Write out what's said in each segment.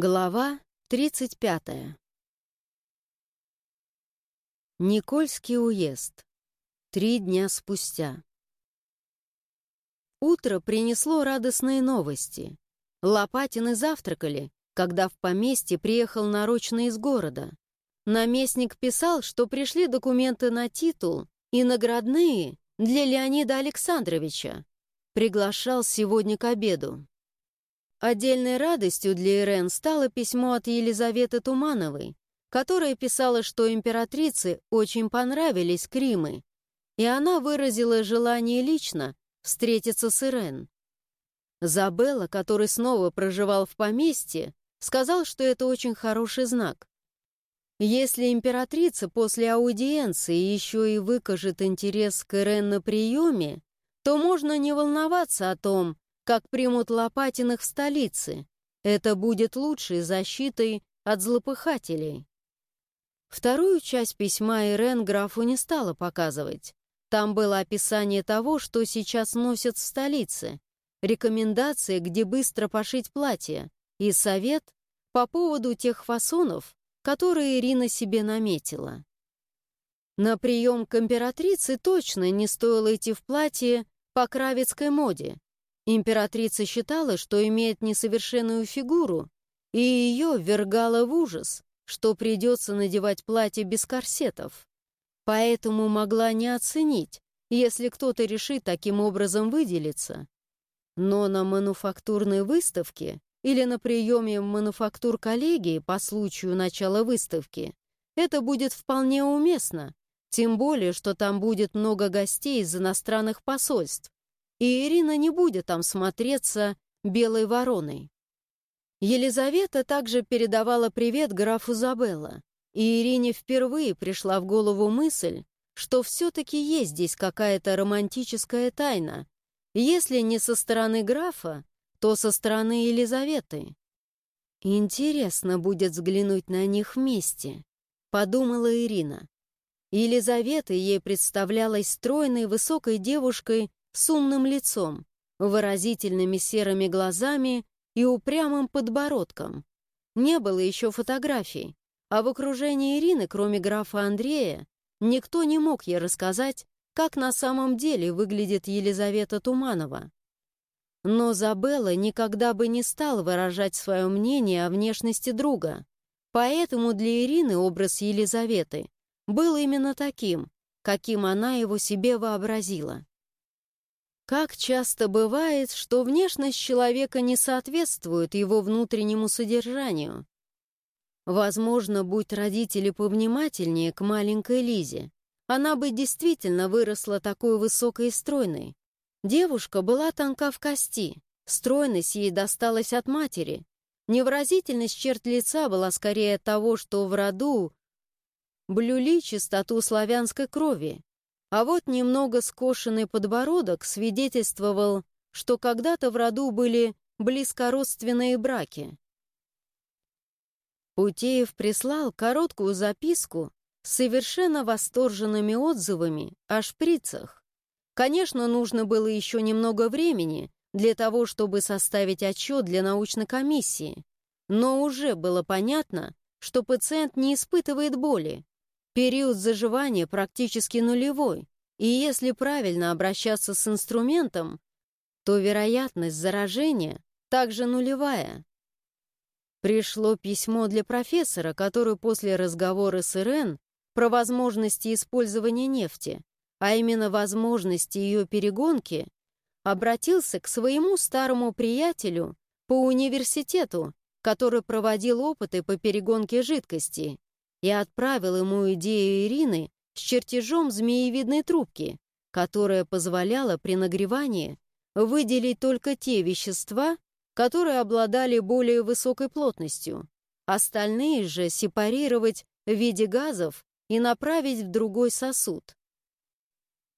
Глава 35. Никольский уезд. Три дня спустя. Утро принесло радостные новости. Лопатины завтракали, когда в поместье приехал нарочно из города. Наместник писал, что пришли документы на титул и наградные для Леонида Александровича. Приглашал сегодня к обеду. Отдельной радостью для Ирен стало письмо от Елизаветы Тумановой, которая писала, что императрице очень понравились Кримы, и она выразила желание лично встретиться с Ирен. Забелла, который снова проживал в поместье, сказал, что это очень хороший знак. Если императрица после аудиенции еще и выкажет интерес к Ирен на приеме, то можно не волноваться о том, как примут Лопатиных в столице. Это будет лучшей защитой от злопыхателей. Вторую часть письма Ирен графу не стала показывать. Там было описание того, что сейчас носят в столице, рекомендации, где быстро пошить платье, и совет по поводу тех фасонов, которые Ирина себе наметила. На прием к императрице точно не стоило идти в платье по кравецкой моде. Императрица считала, что имеет несовершенную фигуру, и ее ввергало в ужас, что придется надевать платье без корсетов. Поэтому могла не оценить, если кто-то решит таким образом выделиться. Но на мануфактурной выставке или на приеме мануфактур коллегии по случаю начала выставки это будет вполне уместно, тем более, что там будет много гостей из иностранных посольств, и Ирина не будет там смотреться белой вороной. Елизавета также передавала привет графу Забелла, и Ирине впервые пришла в голову мысль, что все-таки есть здесь какая-то романтическая тайна, если не со стороны графа, то со стороны Елизаветы. «Интересно будет взглянуть на них вместе», — подумала Ирина. Елизавета ей представлялась стройной, высокой девушкой с умным лицом, выразительными серыми глазами и упрямым подбородком. Не было еще фотографий, а в окружении Ирины, кроме графа Андрея, никто не мог ей рассказать, как на самом деле выглядит Елизавета Туманова. Но Забелла никогда бы не стал выражать свое мнение о внешности друга, поэтому для Ирины образ Елизаветы был именно таким, каким она его себе вообразила. Как часто бывает, что внешность человека не соответствует его внутреннему содержанию. Возможно, будь родители повнимательнее к маленькой Лизе, она бы действительно выросла такой высокой и стройной. Девушка была тонка в кости, стройность ей досталась от матери. Невразительность черт лица была скорее того, что в роду блюли чистоту славянской крови, а вот немного скошенный подбородок свидетельствовал, что когда-то в роду были близкородственные браки. Путеев прислал короткую записку с совершенно восторженными отзывами о шприцах. Конечно, нужно было еще немного времени для того, чтобы составить отчет для научной комиссии, но уже было понятно, что пациент не испытывает боли, Период заживания практически нулевой, и если правильно обращаться с инструментом, то вероятность заражения также нулевая. Пришло письмо для профессора, который после разговора с Ирен про возможности использования нефти, а именно возможности ее перегонки, обратился к своему старому приятелю по университету, который проводил опыты по перегонке жидкости и отправил ему идею Ирины с чертежом змеевидной трубки, которая позволяла при нагревании выделить только те вещества, которые обладали более высокой плотностью, остальные же сепарировать в виде газов и направить в другой сосуд.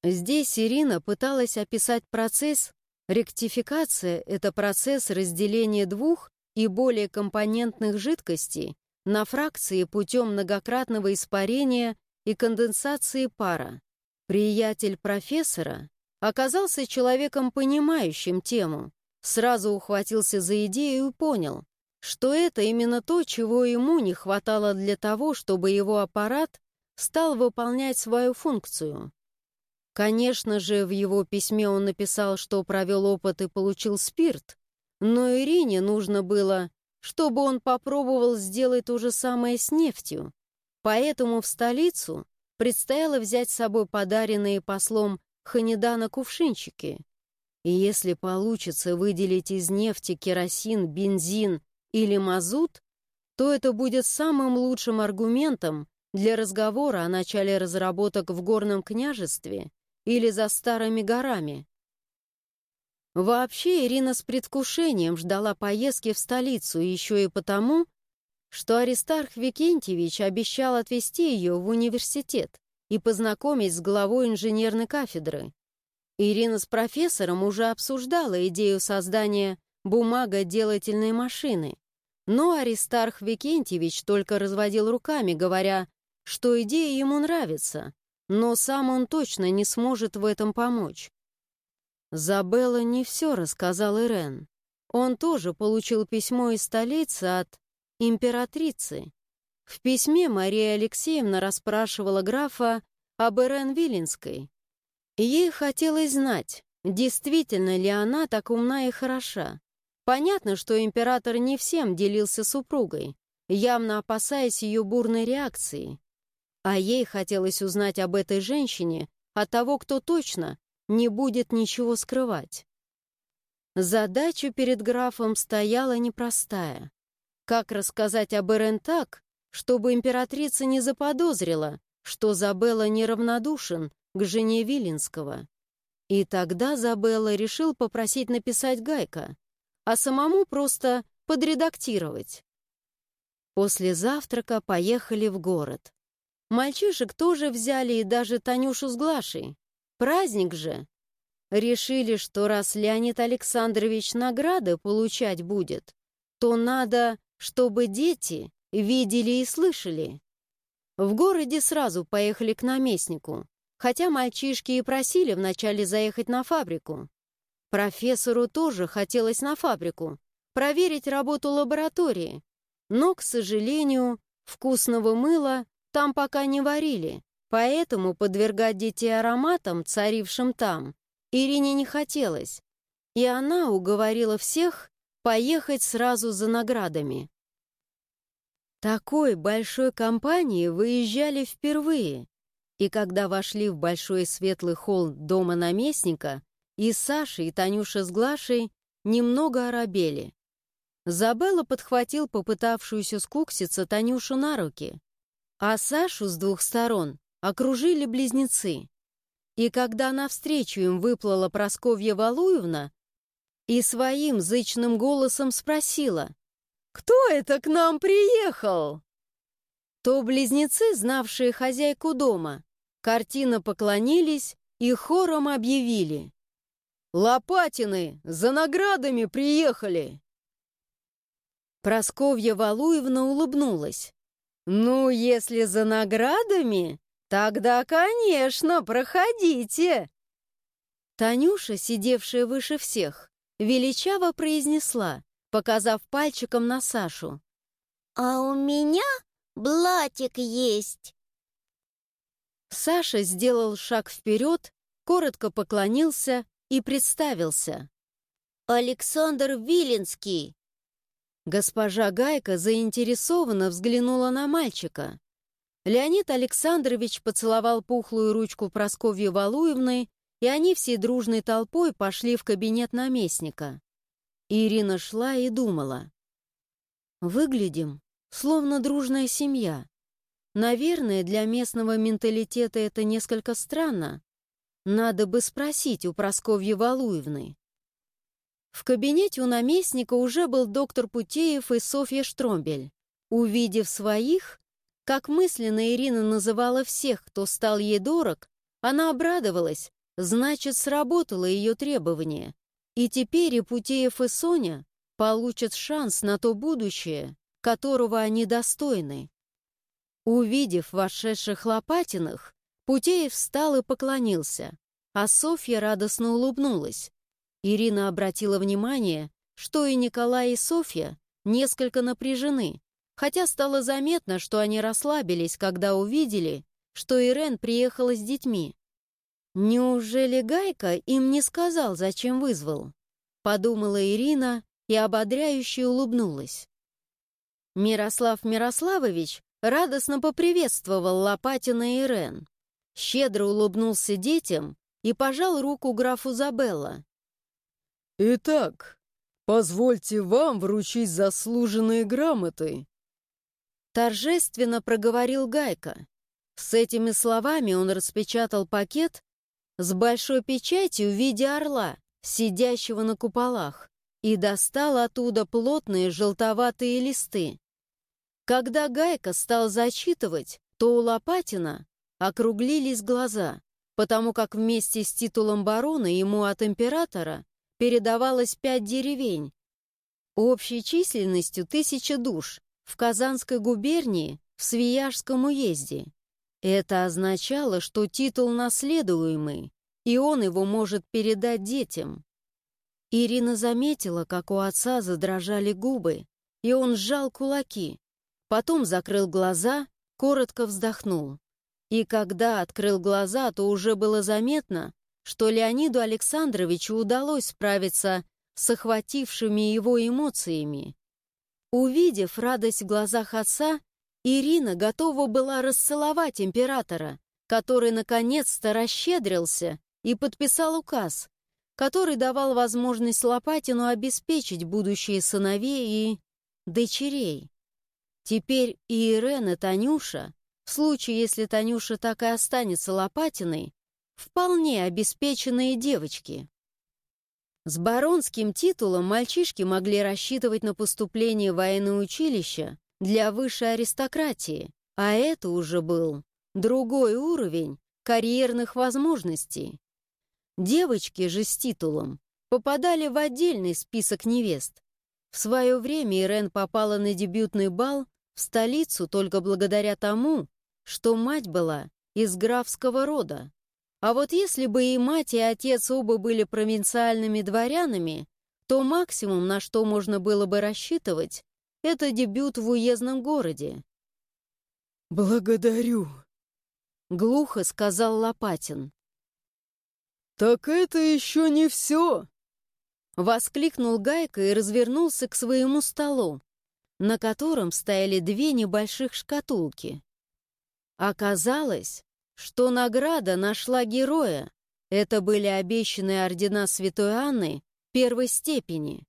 Здесь Ирина пыталась описать процесс ректификация — это процесс разделения двух и более компонентных жидкостей на фракции путем многократного испарения и конденсации пара. Приятель профессора оказался человеком, понимающим тему, сразу ухватился за идею и понял, что это именно то, чего ему не хватало для того, чтобы его аппарат стал выполнять свою функцию. Конечно же, в его письме он написал, что провел опыт и получил спирт, но Ирине нужно было, чтобы он попробовал сделать то же самое с нефтью. Поэтому в столицу предстояло взять с собой подаренные послом Ханедана кувшинчики. И если получится выделить из нефти керосин, бензин или мазут, то это будет самым лучшим аргументом для разговора о начале разработок в Горном княжестве или за старыми горами. Вообще Ирина с предвкушением ждала поездки в столицу еще и потому, что Аристарх Викентьевич обещал отвезти ее в университет и познакомить с главой инженерной кафедры. Ирина с профессором уже обсуждала идею создания бумагоделательной машины, но Аристарх Викентьевич только разводил руками, говоря, что идея ему нравится, но сам он точно не сможет в этом помочь. Забелла не все рассказал Ирен. Он тоже получил письмо из столицы от императрицы. В письме Мария Алексеевна расспрашивала графа об Ирен Виленской. Ей хотелось знать, действительно ли она так умна и хороша. Понятно, что император не всем делился супругой, явно опасаясь ее бурной реакции. А ей хотелось узнать об этой женщине от того, кто точно не будет ничего скрывать. Задача перед графом стояла непростая. Как рассказать об Эрен так, чтобы императрица не заподозрила, что Забелла неравнодушен к жене Виленского? И тогда Забелла решил попросить написать Гайка, а самому просто подредактировать. После завтрака поехали в город. Мальчишек тоже взяли и даже Танюшу с Глашей. Праздник же. Решили, что раз Леонид Александрович награды получать будет, то надо, чтобы дети видели и слышали. В городе сразу поехали к наместнику, хотя мальчишки и просили вначале заехать на фабрику. Профессору тоже хотелось на фабрику, проверить работу лаборатории, но, к сожалению, вкусного мыла там пока не варили, поэтому подвергать детей ароматам, царившим там, Ирине не хотелось, и она уговорила всех поехать сразу за наградами. Такой большой компании выезжали впервые, и когда вошли в большой светлый холл дома наместника, и Саша, и Танюша с Глашей немного оробели. Забелла подхватил попытавшуюся скукситься Танюшу на руки, а Сашу с двух сторон окружили близнецы. И когда навстречу им выплыла Просковья Валуевна и своим зычным голосом спросила «Кто это к нам приехал?» то близнецы, знавшие хозяйку дома, картина поклонились и хором объявили «Лопатины за наградами приехали!» Просковья Валуевна улыбнулась. «Ну, если за наградами, тогда, конечно, проходите!» Танюша, сидевшая выше всех, величаво произнесла, показав пальчиком на Сашу. «А у меня блатик есть!» Саша сделал шаг вперед, коротко поклонился и представился. «Александр Виленский, Госпожа Гайка заинтересованно взглянула на мальчика. Леонид Александрович поцеловал пухлую ручку Прасковьи Валуевны, и они всей дружной толпой пошли в кабинет наместника. Ирина шла и думала. «Выглядим, словно дружная семья. Наверное, для местного менталитета это несколько странно. Надо бы спросить у Прасковьи Валуевны». В кабинете у наместника уже был доктор Путеев и Софья Штромбель. Увидев своих, как мысленно Ирина называла всех, кто стал ей дорог, она обрадовалась, значит, сработало ее требование. И теперь и Путеев, и Соня получат шанс на то будущее, которого они достойны. Увидев вошедших Лопатиных, Путеев встал и поклонился, а Софья радостно улыбнулась. Ирина обратила внимание, что и Николай, и Софья несколько напряжены, хотя стало заметно, что они расслабились, когда увидели, что Ирен приехала с детьми. «Неужели Гайка им не сказал, зачем вызвал?» — подумала Ирина и ободряюще улыбнулась. Мирослав Мирославович радостно поприветствовал Лопатина и Ирен, щедро улыбнулся детям и пожал руку графу Забелла. «Итак, позвольте вам вручить заслуженные грамоты». Торжественно проговорил Гайка. С этими словами он распечатал пакет с большой печатью в виде орла, сидящего на куполах, и достал оттуда плотные желтоватые листы. Когда Гайка стал зачитывать, то у Лопатина округлились глаза, потому как вместе с титулом барона ему от императора передавалось пять деревень, общей численностью тысяча душ в Казанской губернии в Свияжском уезде. Это означало, что титул наследуемый, и он его может передать детям. Ирина заметила, как у отца задрожали губы, и он сжал кулаки, потом закрыл глаза, коротко вздохнул. И когда открыл глаза, то уже было заметно, что Леониду Александровичу удалось справиться с охватившими его эмоциями. Увидев радость в глазах отца, Ирина готова была расцеловать императора, который наконец-то расщедрился и подписал указ, который давал возможность Лопатину обеспечить будущие сыновей и дочерей. Теперь и Ирен, и Танюша, в случае, если Танюша так и останется Лопатиной, вполне обеспеченные девочки. С баронским титулом мальчишки могли рассчитывать на поступление в военное училище для высшей аристократии, а это уже был другой уровень карьерных возможностей. Девочки же с титулом попадали в отдельный список невест. В свое время Ирен попала на дебютный бал в столицу только благодаря тому, что мать была из графского рода. А вот если бы и мать, и отец оба были провинциальными дворянами, то максимум, на что можно было бы рассчитывать, это дебют в уездном городе. «Благодарю», — глухо сказал Лопатин. «Так это еще не все!» Воскликнул Гайка и развернулся к своему столу, на котором стояли две небольших шкатулки. Оказалось, что награда нашла героя. Это были обещанные ордена Святой Анны первой степени.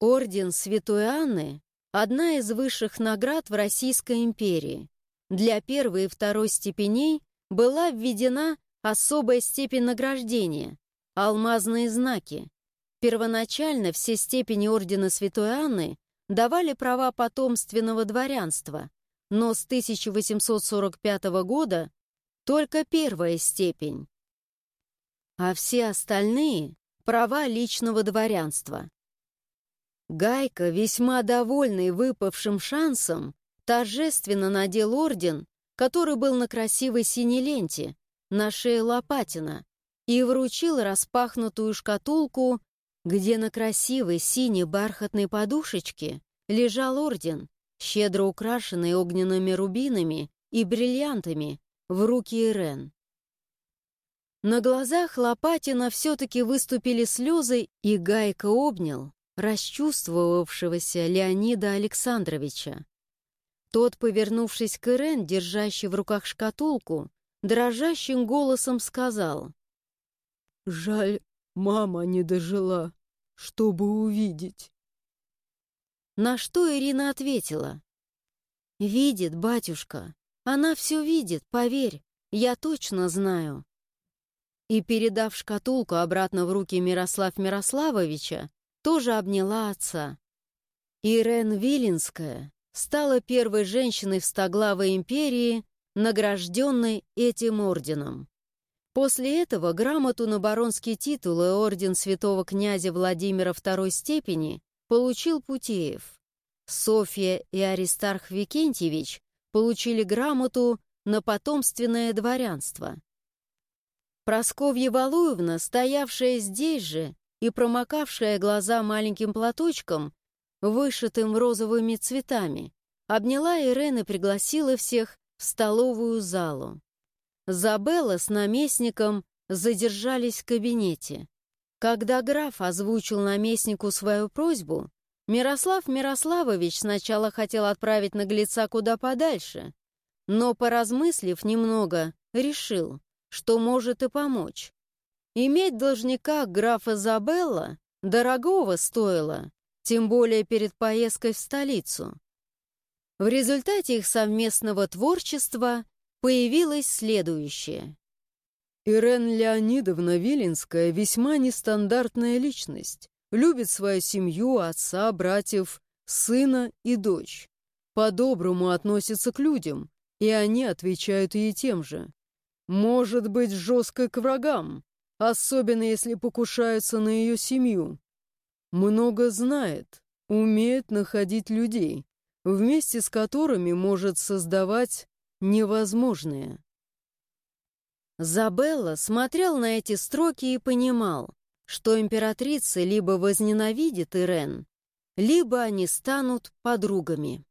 Орден Святой Анны — одна из высших наград в Российской империи. Для первой и второй степеней была введена особая степень награждения — алмазные знаки. Первоначально все степени Ордена Святой Анны давали права потомственного дворянства, но с 1845 года только первая степень, а все остальные — права личного дворянства. Гайка, весьма довольный выпавшим шансом, торжественно надел орден, который был на красивой синей ленте, на шее Лопатина, и вручил распахнутую шкатулку, где на красивой синей бархатной подушечке лежал орден, щедро украшенный огненными рубинами и бриллиантами, в руки Ирен. На глазах Лопатина все-таки выступили слезы, и Гайка обнял расчувствовавшегося Леонида Александровича. Тот, повернувшись к Ирен, держащий в руках шкатулку, дрожащим голосом сказал. «Жаль, мама не дожила, чтобы увидеть». На что Ирина ответила. «Видит, батюшка. Она все видит, поверь. Я точно знаю». И, передав шкатулку обратно в руки Мирослав Мирославовича, тоже обняла отца. Ирен Виленская стала первой женщиной в Стоглавой империи, награжденной этим орденом. После этого грамоту на баронский титул и орден святого князя Владимира второй степени получил Путеев. Софья и Аристарх Викентьевич получили грамоту на потомственное дворянство. Просковья Валуевна, стоявшая здесь же и промокавшая глаза маленьким платочком, вышитым розовыми цветами, обняла Ирен и пригласила всех в столовую залу. Забелла с наместником задержались в кабинете. Когда граф озвучил наместнику свою просьбу, Мирослав Мирославович сначала хотел отправить наглеца куда подальше, но, поразмыслив немного, решил, что может и помочь. Иметь должника графа Забелла дорогого стоило, тем более перед поездкой в столицу. В результате их совместного творчества появилось следующее. Ирен Леонидовна Виленская весьма нестандартная личность. Любит свою семью, отца, братьев, сына и дочь. По-доброму относится к людям, и они отвечают ей тем же. Может быть жесткой к врагам, особенно если покушаются на ее семью. Много знает, умеет находить людей, вместе с которыми может создавать невозможное. Забелла смотрел на эти строки и понимал, что императрица либо возненавидит Ирен, либо они станут подругами.